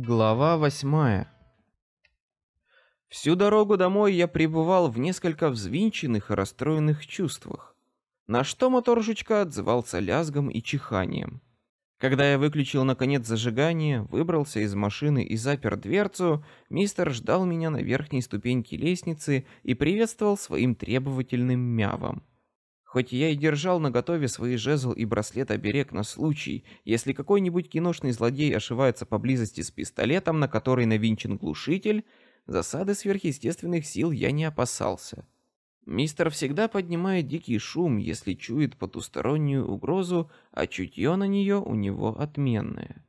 Глава восьмая. Всю дорогу домой я пребывал в несколько взвинченных и расстроенных чувствах, на что мотор жучка отзывался лязгом и чиханием. Когда я выключил наконец зажигание, выбрался из машины и запер дверцу, мистер ждал меня на верхней ступеньке лестницы и приветствовал своим требовательным мявом. Хоть я и держал наготове свои жезл и браслет-оберег на случай, если какой-нибудь киношный злодей ошивается поблизости с пистолетом, на который навинчен глушитель, засады сверхъестественных сил я не опасался. Мистер всегда поднимает дикий шум, если чует потустороннюю угрозу, а чутье на нее у него отменное.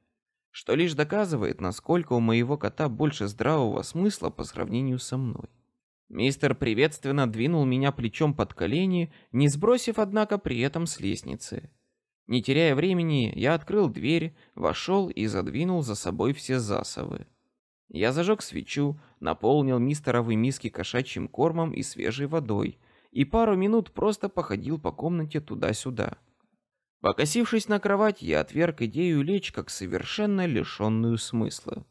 Что лишь доказывает, насколько у моего кота больше здравого смысла по сравнению со мной. Мистер приветственно двинул меня плечом под колени, не сбросив, однако, при этом с лестницы. Не теряя времени, я открыл дверь, вошел и задвинул за собой все засовы. Я зажег свечу, наполнил мистеровы миски кошачьим кормом и свежей водой, и пару минут просто походил по комнате туда-сюда. Покосившись на кровать, я отверг идею лечь как совершенно лишенную смысла.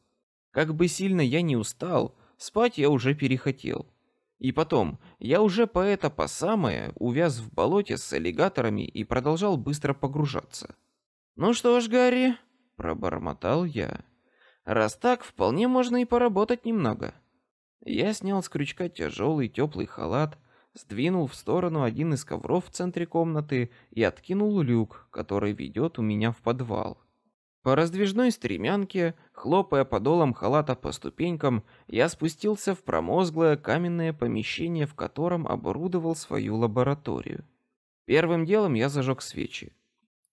Как бы сильно я не устал, спать я уже перехотел. И потом, я уже по это по самое увяз в болоте с аллигаторами и продолжал быстро погружаться. Ну что ж, Гарри, пробормотал я. Раз так, вполне можно и поработать немного. Я снял с крючка тяжелый теплый халат, сдвинул в сторону один из ковров в центре комнаты и откинул люк, который ведет у меня в подвал. По раздвижной стремянке, хлопая подолом халата по ступенькам, я спустился в промозглое каменное помещение, в котором оборудовал свою лабораторию. Первым делом я зажег свечи.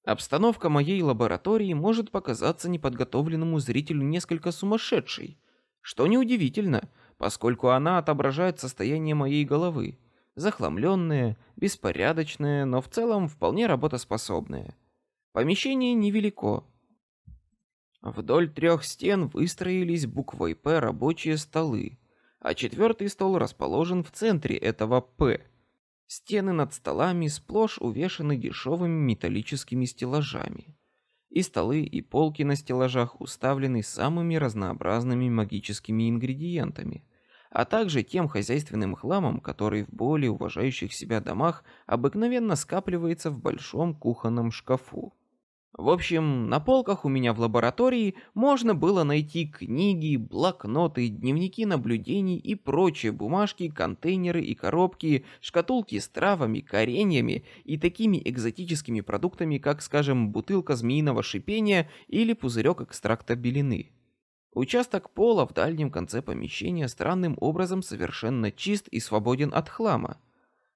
Обстановка моей лаборатории может показаться неподготовленному зрителю несколько сумасшедшей, что неудивительно, поскольку она отображает состояние моей головы, захламленное, беспорядочное, но в целом вполне работоспособное. Помещение невелико, Вдоль трех стен выстроились буквой «П» рабочие столы, а четвертый стол расположен в центре этого «П». Стены над столами сплошь увешаны дешевыми металлическими стеллажами. И столы, и полки на стеллажах уставлены самыми разнообразными магическими ингредиентами, а также тем хозяйственным хламом, который в более уважающих себя домах обыкновенно скапливается в большом кухонном шкафу. В общем, на полках у меня в лаборатории можно было найти книги, блокноты, дневники наблюдений и прочие бумажки, контейнеры и коробки, шкатулки с травами, кореньями и такими экзотическими продуктами, как, скажем, бутылка змеиного шипения или пузырек экстракта белины. Участок пола в дальнем конце помещения странным образом совершенно чист и свободен от хлама.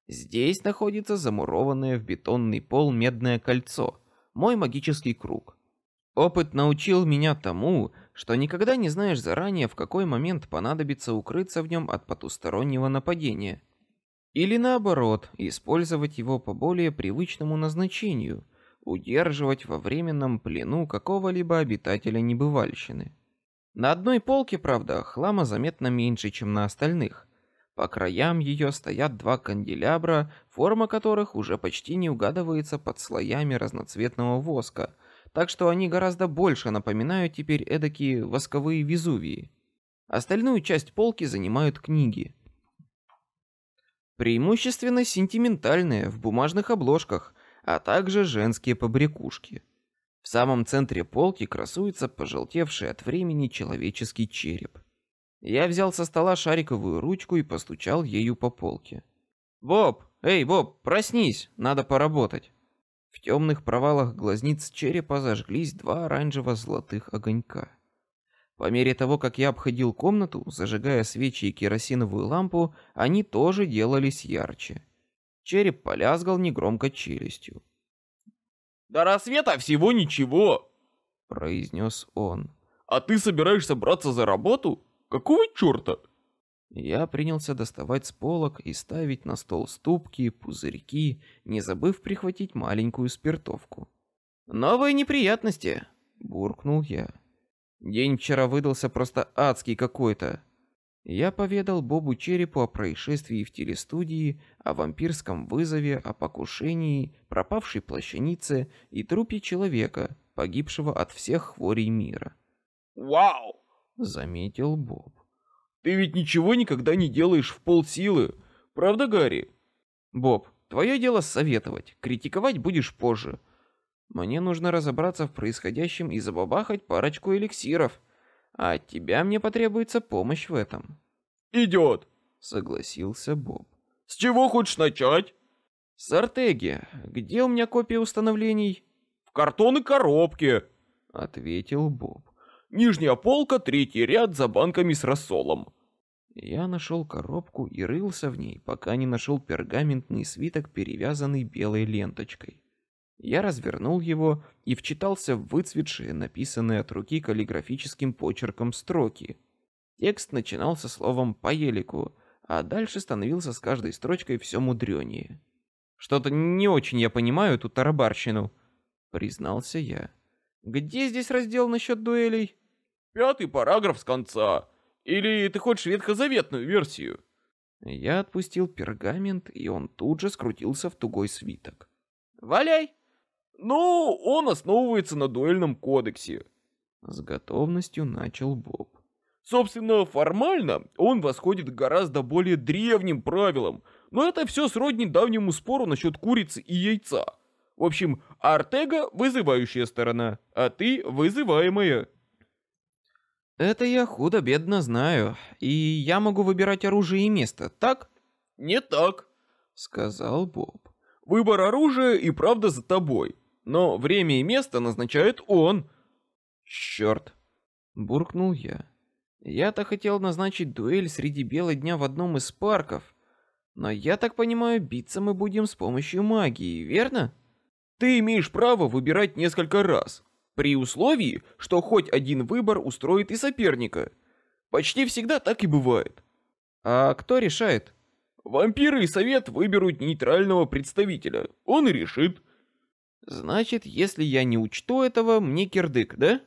Здесь находится замурованное в бетонный пол медное кольцо – мой магический круг. Опыт научил меня тому, что никогда не знаешь заранее, в какой момент понадобится укрыться в нем от потустороннего нападения. Или наоборот, использовать его по более привычному назначению, удерживать во временном плену какого-либо обитателя небывальщины. На одной полке, правда, хлама заметно меньше, чем на остальных. По краям ее стоят два канделябра, форма которых уже почти не угадывается под слоями разноцветного воска, так что они гораздо больше напоминают теперь эдакие восковые Везувии. Остальную часть полки занимают книги. Преимущественно сентиментальные в бумажных обложках, а также женские побрякушки. В самом центре полки красуется пожелтевший от времени человеческий череп. Я взял со стола шариковую ручку и постучал ею по полке. Боб, эй, Боб, проснись, надо поработать. В темных провалах глазниц черепа зажглись два оранжево-золотых огонька. По мере того, как я обходил комнату, зажигая свечи и керосиновую лампу, они тоже делались ярче. Череп полязгал негромко челюстью. До рассвета всего ничего, произнес он. А ты собираешься браться за работу? Какого черта? Я принялся доставать с полок и ставить на стол ступки, пузырьки, не забыв прихватить маленькую спиртовку. Новые неприятности, буркнул я. День вчера выдался просто адский какой-то. Я поведал Бобу Черепу о происшествии в телестудии, о вампирском вызове, о покушении, пропавшей плащанице и трупе человека, погибшего от всех хворей мира. Вау! Заметил Боб. Ты ведь ничего никогда не делаешь в полсилы, правда, Гарри? Боб, твое дело советовать, критиковать будешь позже. Мне нужно разобраться в происходящем и забабахать парочку эликсиров, а от тебя мне потребуется помощь в этом. Идет, согласился Боб. С чего хочешь начать? С Артеги. Где у меня копия установлений? В картонной коробке, ответил Боб. Нижняя полка, третий ряд за банками с рассолом. Я нашел коробку и рылся в ней, пока не нашел пергаментный свиток, перевязанный белой ленточкой. Я развернул его и вчитался в выцветшие, написанные от руки каллиграфическим почерком строки. Текст начинался словом «по елику», а дальше становился с каждой строчкой все мудренее. «Что-то не очень я понимаю эту тарабарщину», — признался я. «Где здесь раздел насчет дуэлей?» «Пятый параграф с конца. Или ты хочешь ветхозаветную версию?» Я отпустил пергамент, и он тут же скрутился в тугой свиток. «Валяй!» Ну, он основывается на дуэльном кодексе. С готовностью начал Боб. Собственно, формально он восходит к гораздо более древним правилам, но это все сродни давнему спору насчет курицы и яйца. В общем, Артега — вызывающая сторона, а ты — вызываемая. Это я худо-бедно знаю, и я могу выбирать оружие и место, так? Не так, — сказал Боб. Выбор оружия и правда за тобой но время и место назначает он. Черт! буркнул я. Я-то хотел назначить дуэль среди бела дня в одном из парков, но я так понимаю, биться мы будем с помощью магии, верно? Ты имеешь право выбирать несколько раз, при условии, что хоть один выбор устроит и соперника. Почти всегда так и бывает. А кто решает? Вампиры и совет выберут нейтрального представителя. Он и решит. Значит, если я не учту этого, мне кирдык, да?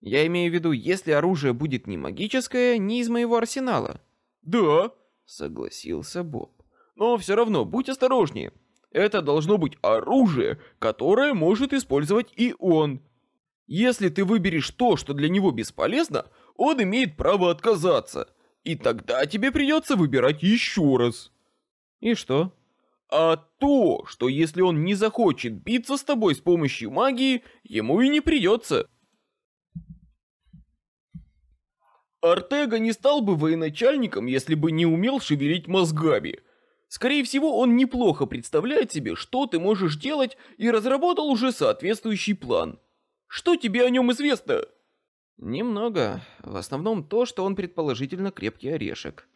Я имею в виду, если оружие будет не магическое, не из моего арсенала. Да, согласился Боб. Но все равно будь осторожнее. Это должно быть оружие, которое может использовать и он. Если ты выберешь то, что для него бесполезно, он имеет право отказаться. И тогда тебе придется выбирать еще раз. И что? а то, что если он не захочет биться с тобой с помощью магии, ему и не придется. Артега не стал бы военачальником, если бы не умел шевелить мозгами. Скорее всего, он неплохо представляет себе, что ты можешь делать, и разработал уже соответствующий план. Что тебе о нем известно? Немного. В основном то, что он предположительно крепкий орешек.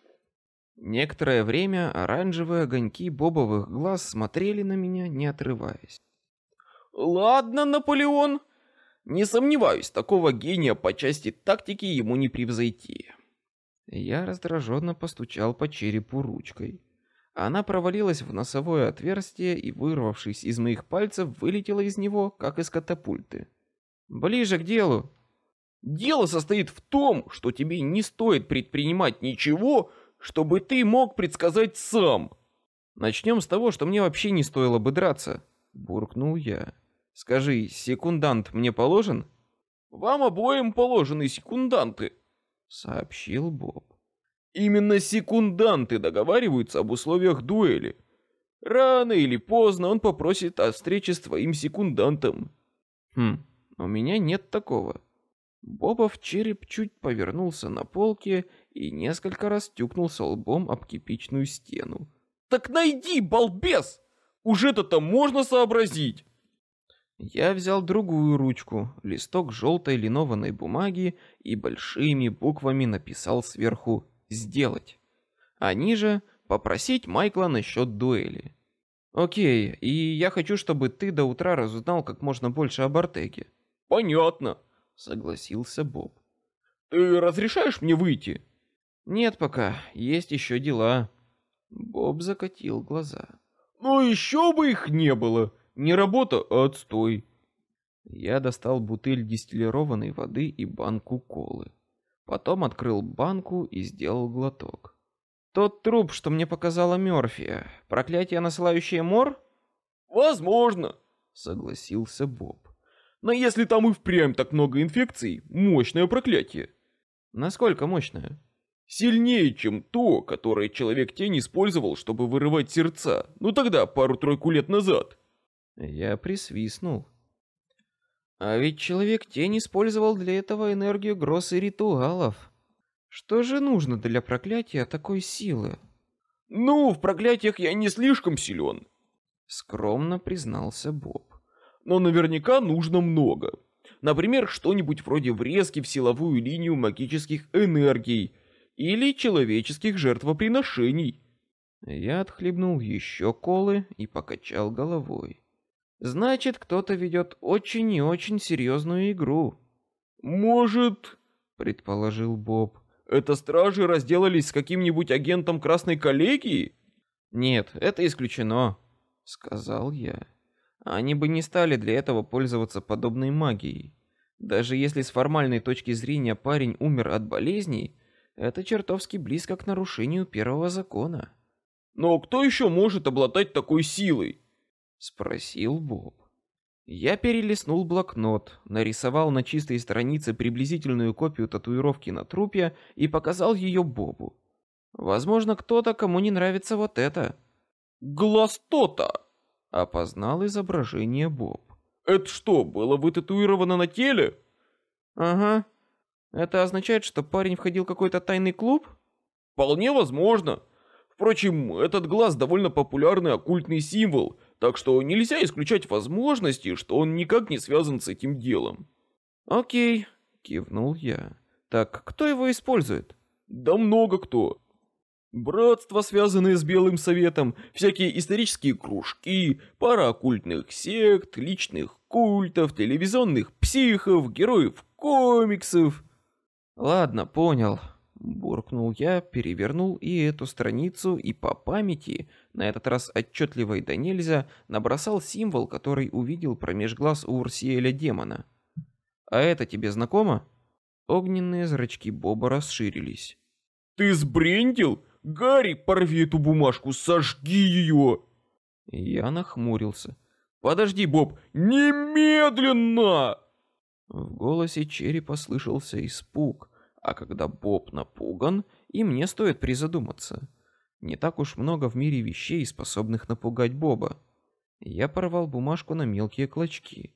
Некоторое время оранжевые огоньки бобовых глаз смотрели на меня, не отрываясь. Ладно, Наполеон. Не сомневаюсь, такого гения по части тактики ему не превзойти. Я раздраженно постучал по черепу ручкой. Она провалилась в носовое отверстие и, вырвавшись из моих пальцев, вылетела из него, как из катапульты. Ближе к делу. Дело состоит в том, что тебе не стоит предпринимать ничего, чтобы ты мог предсказать сам. Начнем с того, что мне вообще не стоило бы драться, буркнул я. Скажи, секундант мне положен? Вам обоим положены секунданты, сообщил Боб. Именно секунданты договариваются об условиях дуэли. Рано или поздно он попросит о встрече с твоим секундантом. Хм, у меня нет такого. Бобов череп чуть повернулся на полке и несколько раз тюкнулся лбом об кипичную стену. «Так найди, балбес! Уже-то-то можно сообразить!» Я взял другую ручку, листок желтой линованной бумаги и большими буквами написал сверху «Сделать». А ниже «Попросить Майкла насчет дуэли». Окей, и я хочу, чтобы ты до утра разузнал как можно больше об Артеге. Понятно согласился Боб. Ты разрешаешь мне выйти? Нет пока, есть еще дела. Боб закатил глаза. Ну еще бы их не было. Не работа, а отстой. Я достал бутыль дистиллированной воды и банку колы. Потом открыл банку и сделал глоток. Тот труп, что мне показала Мёрфи, проклятие, насылающее мор? Возможно, согласился Боб. Но если там и впрямь так много инфекций, мощное проклятие. Насколько мощная? Сильнее, чем то, которое Человек-тень использовал, чтобы вырывать сердца. Ну тогда, пару-тройку лет назад. Я присвистнул. А ведь Человек-тень использовал для этого энергию гроз и ритуалов. Что же нужно для проклятия такой силы? Ну, в проклятиях я не слишком силен. Скромно признался Боб. Но наверняка нужно много. Например, что-нибудь вроде врезки в силовую линию магических энергий или человеческих жертвоприношений. Я отхлебнул еще колы и покачал головой. Значит, кто-то ведет очень и очень серьезную игру. Может, предположил Боб. Это стражи разделались с каким-нибудь агентом Красной коллегии? Нет, это исключено, сказал я. Они бы не стали для этого пользоваться подобной магией. Даже если с формальной точки зрения парень умер от болезней, это чертовски близко к нарушению первого закона. Но кто еще может обладать такой силой? Спросил Боб. Я перелистнул блокнот, нарисовал на чистой странице приблизительную копию татуировки на трупе и показал ее Бобу. Возможно, кто-то, кому не нравится вот это. Глаз то-то! Опознал изображение Боб. Это что, было вытатуировано на теле? Ага. Это означает, что парень входил в какой-то тайный клуб? Вполне возможно. Впрочем, этот глаз довольно популярный оккультный символ, так что нельзя исключать возможности, что он никак не связан с этим делом. Окей, кивнул я. Так кто его использует? Да много кто. Братства, связанные с Белым Советом, всякие исторические кружки, пара оккультных сект, личных культов, телевизионных психов, героев комиксов. Ладно, понял. Буркнул я, перевернул и эту страницу, и по памяти, на этот раз отчетливо и до нельзя, набросал символ, который увидел промеж глаз у Урсиэля демона. А это тебе знакомо? Огненные зрачки Боба расширились. Ты сбрендил? Гарри, порви эту бумажку, сожги ее! Я нахмурился. Подожди, Боб, немедленно! В голосе Черри послышался испуг, а когда Боб напуган, и мне стоит призадуматься. Не так уж много в мире вещей, способных напугать Боба. Я порвал бумажку на мелкие клочки.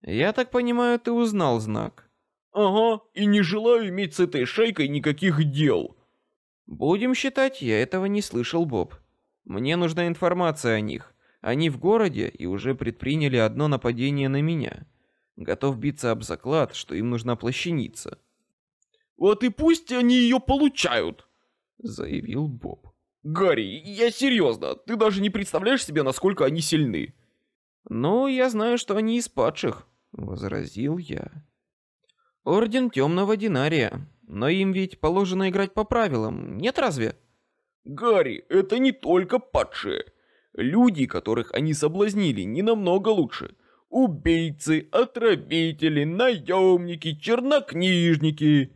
Я так понимаю, ты узнал знак. Ага, и не желаю иметь с этой шайкой никаких дел. Будем считать, я этого не слышал, Боб. Мне нужна информация о них. Они в городе и уже предприняли одно нападение на меня. Готов биться об заклад, что им нужна плащаница. Вот и пусть они ее получают, заявил Боб. Гарри, я серьезно, ты даже не представляешь себе, насколько они сильны. Ну, я знаю, что они из падших, возразил я. Орден Темного Динария, но им ведь положено играть по правилам, нет разве? Гарри, это не только падшие. Люди, которых они соблазнили, не намного лучше. Убийцы, отравители, наемники, чернокнижники.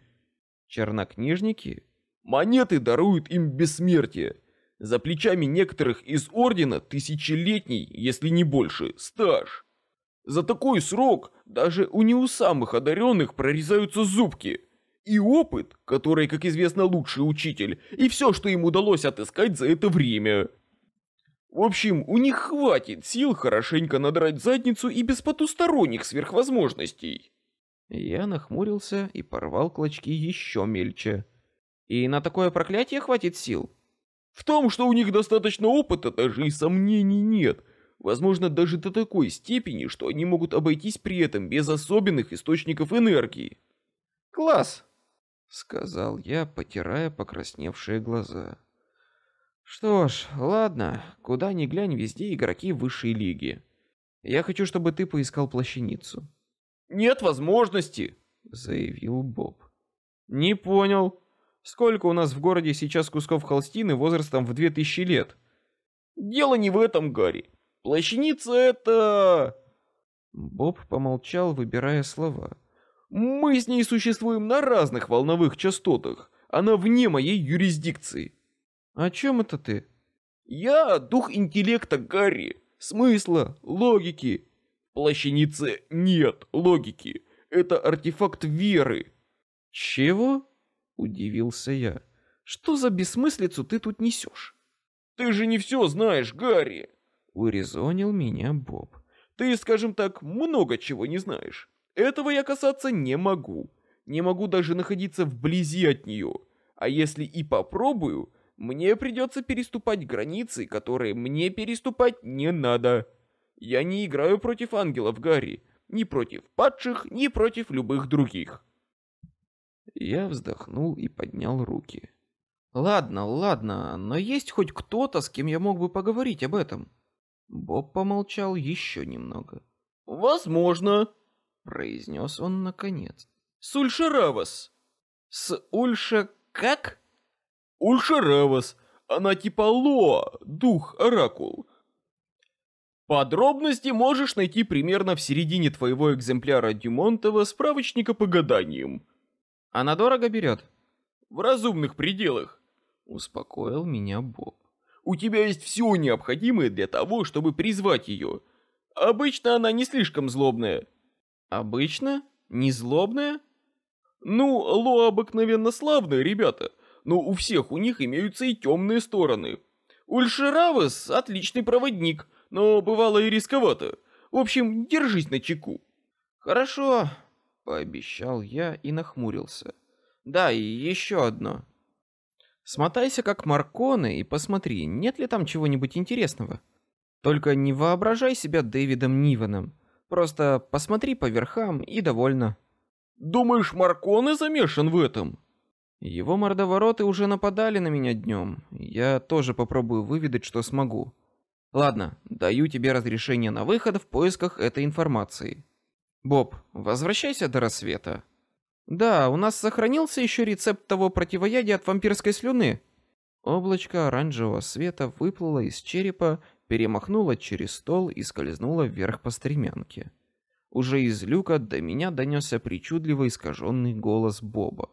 Чернокнижники? Монеты даруют им бессмертие. За плечами некоторых из ордена тысячелетний, если не больше, стаж. За такой срок даже у не у самых одаренных прорезаются зубки и опыт, который, как известно, лучший учитель, и все, что им удалось отыскать за это время. В общем, у них хватит сил хорошенько надрать задницу и без потусторонних сверхвозможностей. Я нахмурился и порвал клочки еще мельче. И на такое проклятие хватит сил? В том, что у них достаточно опыта, даже и сомнений нет. Возможно, даже до такой степени, что они могут обойтись при этом без особенных источников энергии. Класс, сказал я, потирая покрасневшие глаза. Что ж, ладно, куда ни глянь, везде игроки высшей лиги. Я хочу, чтобы ты поискал плащаницу. Нет возможности, заявил Боб. Не понял. Сколько у нас в городе сейчас кусков холстины возрастом в две тысячи лет? Дело не в этом, Гарри. Плащаница это... Боб помолчал, выбирая слова. Мы с ней существуем на разных волновых частотах. Она вне моей юрисдикции. О чем это ты? Я дух интеллекта Гарри, смысла, логики. В плащанице нет логики. Это артефакт веры. Чего? Удивился я. Что за бессмыслицу ты тут несешь? Ты же не все знаешь, Гарри. Урезонил меня Боб. Ты, скажем так, много чего не знаешь. Этого я касаться не могу. Не могу даже находиться вблизи от нее. А если и попробую, мне придется переступать границы, которые мне переступать не надо. Я не играю против ангелов, Гарри. Ни против падших, ни против любых других. Я вздохнул и поднял руки. Ладно, ладно, но есть хоть кто-то, с кем я мог бы поговорить об этом? Боб помолчал еще немного. Возможно, произнес он наконец. С Ульшаравас. С Ульша как? Ульшаравас. Она типа Лоа, дух оракул. Подробности можешь найти примерно в середине твоего экземпляра Дюмонтова справочника по гаданиям. Она дорого берет? В разумных пределах. Успокоил меня Боб. У тебя есть все необходимое для того, чтобы призвать ее. Обычно она не слишком злобная. Обычно? Не злобная? Ну, Ло обыкновенно славные ребята, но у всех у них имеются и темные стороны. Ульшеравес отличный проводник, но бывало и рисковато. В общем, держись на чеку. Хорошо, пообещал я и нахмурился. Да, и еще одно. Смотайся как Марконы и посмотри, нет ли там чего-нибудь интересного. Только не воображай себя Дэвидом Ниваном. Просто посмотри по верхам и довольно. Думаешь, Марконы замешан в этом? Его мордовороты уже нападали на меня днем. Я тоже попробую выведать, что смогу. Ладно, даю тебе разрешение на выход в поисках этой информации. Боб, возвращайся до рассвета. Да, у нас сохранился еще рецепт того противоядия от вампирской слюны. Облачко оранжевого света выплыло из черепа, перемахнуло через стол и скользнуло вверх по стремянке. Уже из люка до меня донесся причудливо искаженный голос Боба.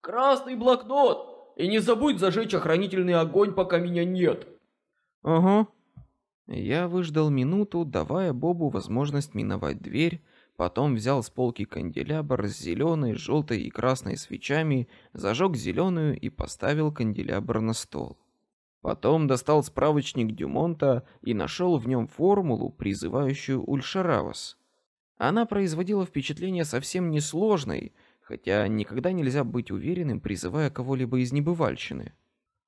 «Красный блокнот! И не забудь зажечь охранительный огонь, пока меня нет!» «Ага». Я выждал минуту, давая Бобу возможность миновать дверь, Потом взял с полки канделябр с зеленой, желтой и красной свечами, зажег зеленую и поставил канделябр на стол. Потом достал справочник Дюмонта и нашел в нем формулу, призывающую Ульшаравас. Она производила впечатление совсем несложной, хотя никогда нельзя быть уверенным, призывая кого-либо из небывальщины.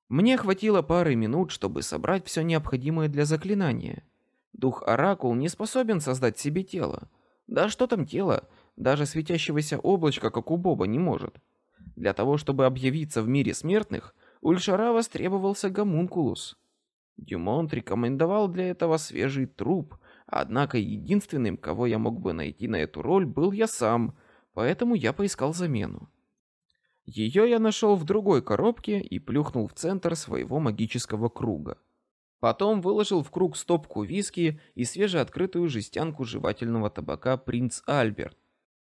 Мне хватило пары минут, чтобы собрать все необходимое для заклинания. Дух Оракул не способен создать себе тело, да что там тело, даже светящегося облачка, как у Боба, не может. Для того, чтобы объявиться в мире смертных, Ульшаравас требовался гомункулус. Дюмонт рекомендовал для этого свежий труп, однако единственным, кого я мог бы найти на эту роль, был я сам, поэтому я поискал замену. Ее я нашел в другой коробке и плюхнул в центр своего магического круга. Потом выложил в круг стопку виски и свежеоткрытую жестянку жевательного табака «Принц Альберт».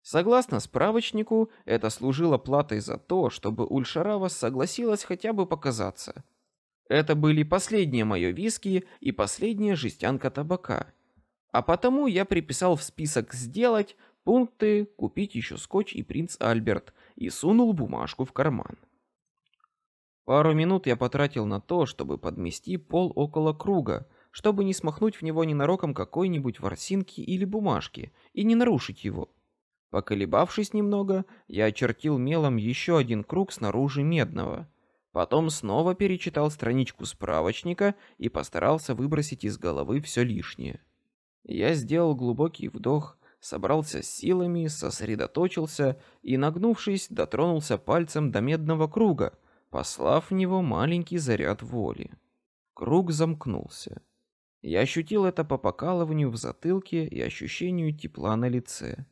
Согласно справочнику, это служило платой за то, чтобы Ульшарава согласилась хотя бы показаться. Это были последние мои виски и последняя жестянка табака. А потому я приписал в список «сделать» пункты «купить еще скотч» и «Принц Альберт» и сунул бумажку в карман. Пару минут я потратил на то, чтобы подмести пол около круга, чтобы не смахнуть в него ненароком какой-нибудь ворсинки или бумажки и не нарушить его. Поколебавшись немного, я очертил мелом еще один круг снаружи медного. Потом снова перечитал страничку справочника и постарался выбросить из головы все лишнее. Я сделал глубокий вдох, собрался с силами, сосредоточился и, нагнувшись, дотронулся пальцем до медного круга, послав в него маленький заряд воли. Круг замкнулся. Я ощутил это по покалыванию в затылке и ощущению тепла на лице.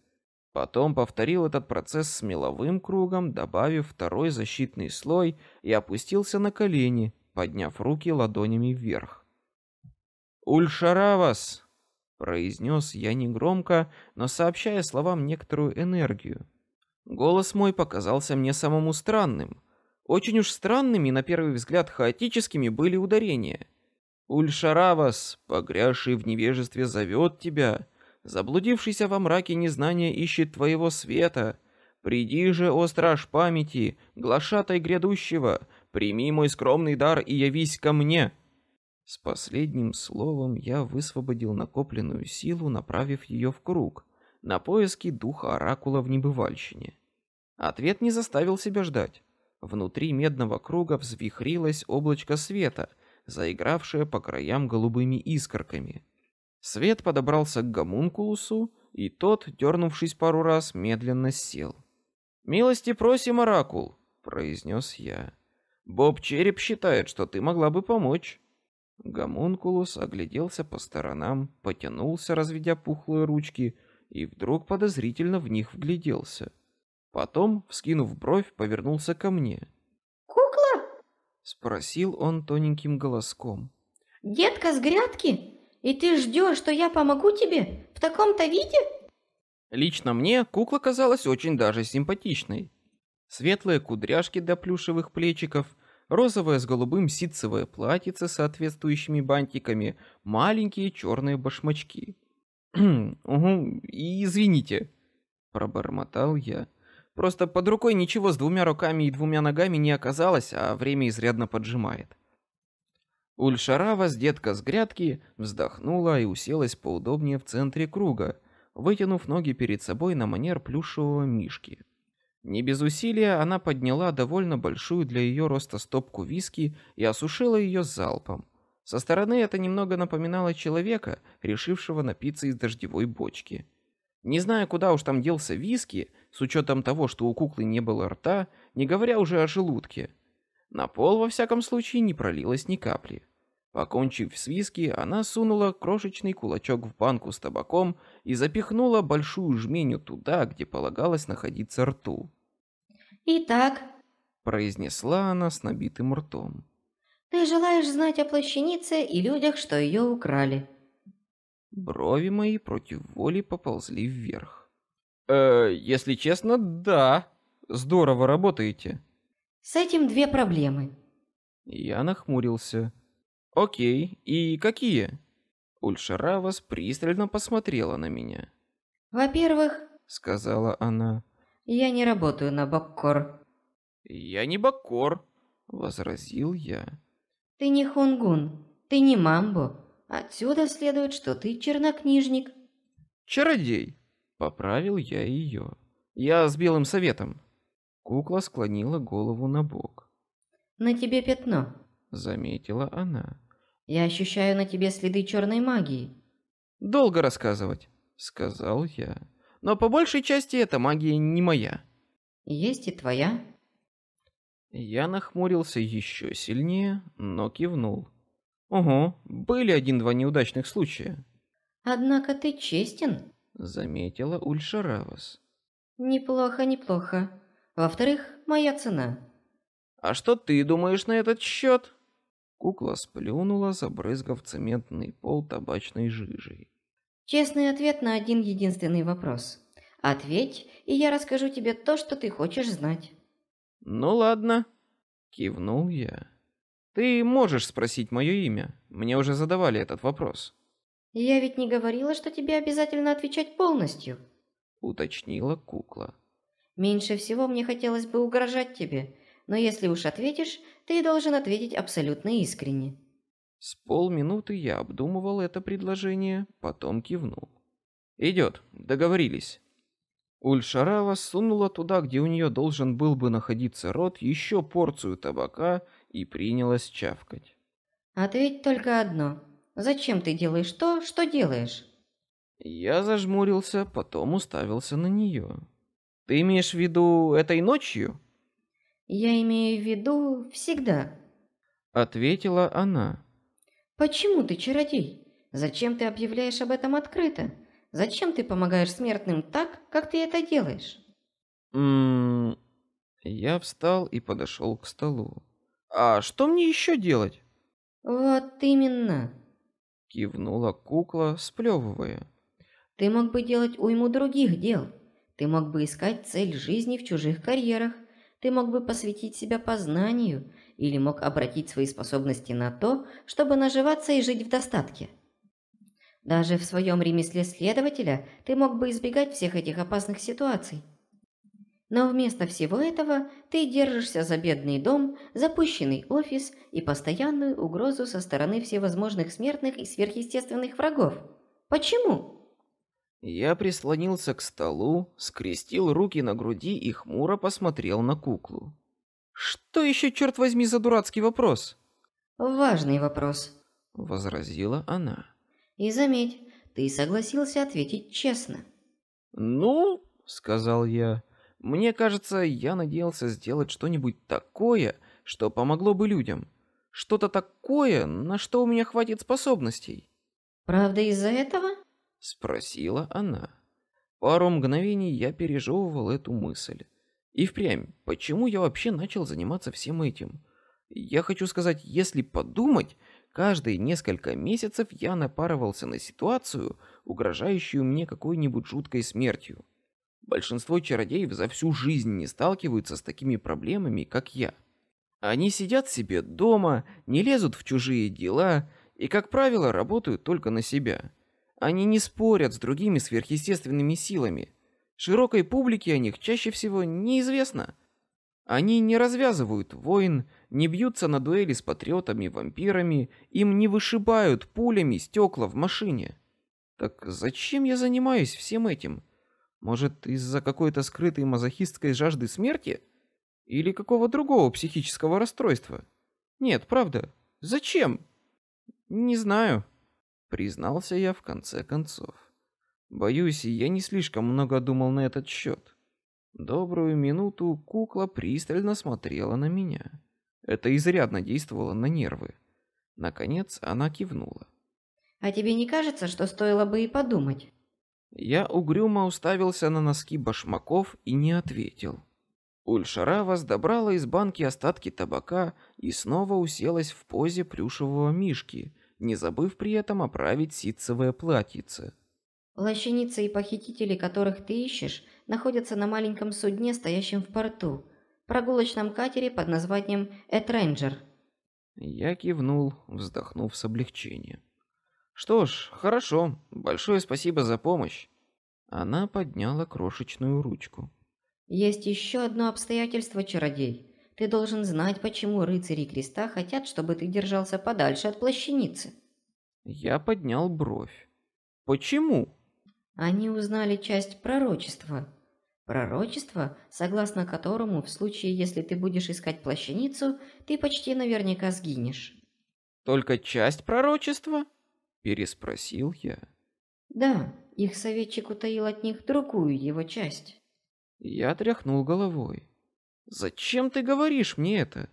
Потом повторил этот процесс с меловым кругом, добавив второй защитный слой и опустился на колени, подняв руки ладонями вверх. Ульшаравас, произнес я негромко, но сообщая словам некоторую энергию. Голос мой показался мне самому странным. Очень уж странными, на первый взгляд хаотическими, были ударения. Ульшаравас, погрязший в невежестве, зовет тебя. Заблудившийся во мраке незнания ищет твоего света. Приди же, о страж памяти, глашатай грядущего, прими мой скромный дар и явись ко мне. С последним словом я высвободил накопленную силу, направив ее в круг, на поиски духа оракула в небывальщине. Ответ не заставил себя ждать. Внутри медного круга взвихрилось облачко света, заигравшее по краям голубыми искорками. Свет подобрался к гомункулусу, и тот, дернувшись пару раз, медленно сел. «Милости просим, Оракул», — произнес я. «Боб Череп считает, что ты могла бы помочь». Гомункулус огляделся по сторонам, потянулся, разведя пухлые ручки, и вдруг подозрительно в них вгляделся. Потом, вскинув бровь, повернулся ко мне. «Кукла?» — спросил он тоненьким голоском. «Детка с грядки? И ты ждешь, что я помогу тебе в таком-то виде?» Лично мне кукла казалась очень даже симпатичной. Светлые кудряшки до плюшевых плечиков, розовое с голубым ситцевое платьице с соответствующими бантиками, маленькие черные башмачки. «Угу, извините», — пробормотал я. «Просто под рукой ничего с двумя руками и двумя ногами не оказалось, а время изрядно поджимает». Ульшарава детка с грядки вздохнула и уселась поудобнее в центре круга, вытянув ноги перед собой на манер плюшевого мишки. Не без усилия она подняла довольно большую для ее роста стопку виски и осушила ее залпом. Со стороны это немного напоминало человека, решившего напиться из дождевой бочки. Не зная, куда уж там делся виски, с учетом того, что у куклы не было рта, не говоря уже о желудке. На пол, во всяком случае, не пролилось ни капли. Покончив с виски, она сунула крошечный кулачок в банку с табаком и запихнула большую жменю туда, где полагалось находиться рту. «Итак», — произнесла она с набитым ртом. «ты желаешь знать о плащанице и людях, что ее украли?» Брови мои против воли поползли вверх. «Э, если честно, да. Здорово работаете». «С этим две проблемы». Я нахмурился. Окей, и какие? Ульшаравас пристально посмотрела на меня. Во-первых, сказала она, я не работаю на Баккор. Я не Баккор, возразил я. Ты не Хунгун, ты не Мамбо. Отсюда следует, что ты чернокнижник. Чародей, поправил я ее. Я с белым советом. Кукла склонила голову на бок. На тебе пятно, заметила она. Я ощущаю на тебе следы черной магии. Долго рассказывать, сказал я. Но по большей части эта магия не моя. Есть и твоя. Я нахмурился еще сильнее, но кивнул. Ого, были один-два неудачных случая. Однако ты честен, заметила Ульшаравас. Неплохо, неплохо. Во-вторых, моя цена. А что ты думаешь на этот счет? Кукла сплюнула, забрызгав цементный пол табачной жижей. Честный ответ на один единственный вопрос. Ответь, и я расскажу тебе то, что ты хочешь знать. Ну ладно, кивнул я. Ты можешь спросить мое имя. Мне уже задавали этот вопрос. Я ведь не говорила, что тебе обязательно отвечать полностью, уточнила кукла. Меньше всего мне хотелось бы угрожать тебе, но если уж ответишь, ты должен ответить абсолютно искренне. С полминуты я обдумывал это предложение, потом кивнул. Идет, договорились. Ульшарава сунула туда, где у нее должен был бы находиться рот, еще порцию табака и принялась чавкать. Ответь только одно. Зачем ты делаешь то, что делаешь? Я зажмурился, потом уставился на нее. Ты имеешь в виду этой ночью? Я имею в виду всегда, ответила она. Почему ты чародей? Зачем ты объявляешь об этом открыто? Зачем ты помогаешь смертным так, как ты это делаешь? М Я встал и подошел к столу. А что мне еще делать? Вот именно, кивнула кукла, сплевывая. Ты мог бы делать уйму других дел. Ты мог бы искать цель жизни в чужих карьерах ты мог бы посвятить себя познанию или мог обратить свои способности на то, чтобы наживаться и жить в достатке. Даже в своем ремесле следователя ты мог бы избегать всех этих опасных ситуаций. Но вместо всего этого ты держишься за бедный дом, запущенный офис и постоянную угрозу со стороны всевозможных смертных и сверхъестественных врагов. Почему? Я прислонился к столу, скрестил руки на груди и хмуро посмотрел на куклу. Что еще, черт возьми, за дурацкий вопрос? Важный вопрос, возразила она. И заметь, ты согласился ответить честно. Ну, сказал я, мне кажется, я надеялся сделать что-нибудь такое, что помогло бы людям. Что-то такое, на что у меня хватит способностей. Правда из-за этого? спросила она. Пару мгновений я пережевывал эту мысль. И впрямь, почему я вообще начал заниматься всем этим? Я хочу сказать, если подумать, каждые несколько месяцев я напарывался на ситуацию, угрожающую мне какой-нибудь жуткой смертью. Большинство чародеев за всю жизнь не сталкиваются с такими проблемами, как я. Они сидят себе дома, не лезут в чужие дела и, как правило, работают только на себя. Они не спорят с другими сверхъестественными силами. Широкой публике о них чаще всего неизвестно. Они не развязывают войн, не бьются на дуэли с патриотами-вампирами, им не вышибают пулями стекла в машине. Так зачем я занимаюсь всем этим? Может, из-за какой-то скрытой мазохистской жажды смерти? Или какого другого психического расстройства? Нет, правда. Зачем? Не знаю признался я в конце концов. Боюсь, я не слишком много думал на этот счет. Добрую минуту кукла пристально смотрела на меня. Это изрядно действовало на нервы. Наконец она кивнула. А тебе не кажется, что стоило бы и подумать? Я угрюмо уставился на носки башмаков и не ответил. Ульшарава добрала из банки остатки табака и снова уселась в позе плюшевого мишки, не забыв при этом оправить ситцевое платьице. Лощеницы и похитители, которых ты ищешь, находятся на маленьком судне, стоящем в порту, прогулочном катере под названием Этренджер. Я кивнул, вздохнув с облегчением. Что ж, хорошо. Большое спасибо за помощь. Она подняла крошечную ручку. Есть еще одно обстоятельство, чародей. Ты должен знать, почему рыцари креста хотят, чтобы ты держался подальше от плащаницы. Я поднял бровь. Почему? Они узнали часть пророчества. Пророчество, согласно которому в случае, если ты будешь искать плащаницу, ты почти наверняка сгинешь. Только часть пророчества? переспросил я. Да, их советчик утаил от них другую его часть. Я тряхнул головой. Зачем ты говоришь мне это?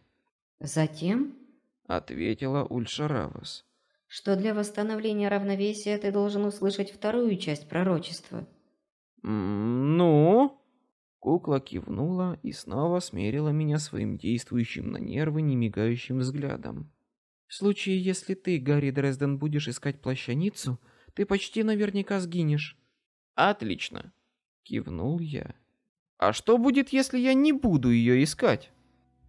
Затем, ответила Ульшаравас, что для восстановления равновесия ты должен услышать вторую часть пророчества. Ну? Кукла кивнула и снова смерила меня своим действующим на нервы немигающим взглядом. В случае, если ты, Гарри Дрезден, будешь искать плащаницу, ты почти наверняка сгинешь. Отлично, кивнул я. А что будет, если я не буду ее искать?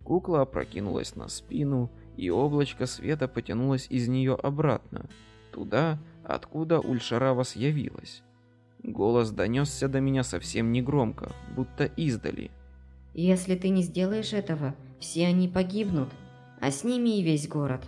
Кукла опрокинулась на спину, и облачко света потянулось из нее обратно, туда, откуда Ульшаравас явилась. Голос донесся до меня совсем негромко, будто издали. «Если ты не сделаешь этого, все они погибнут, а с ними и весь город».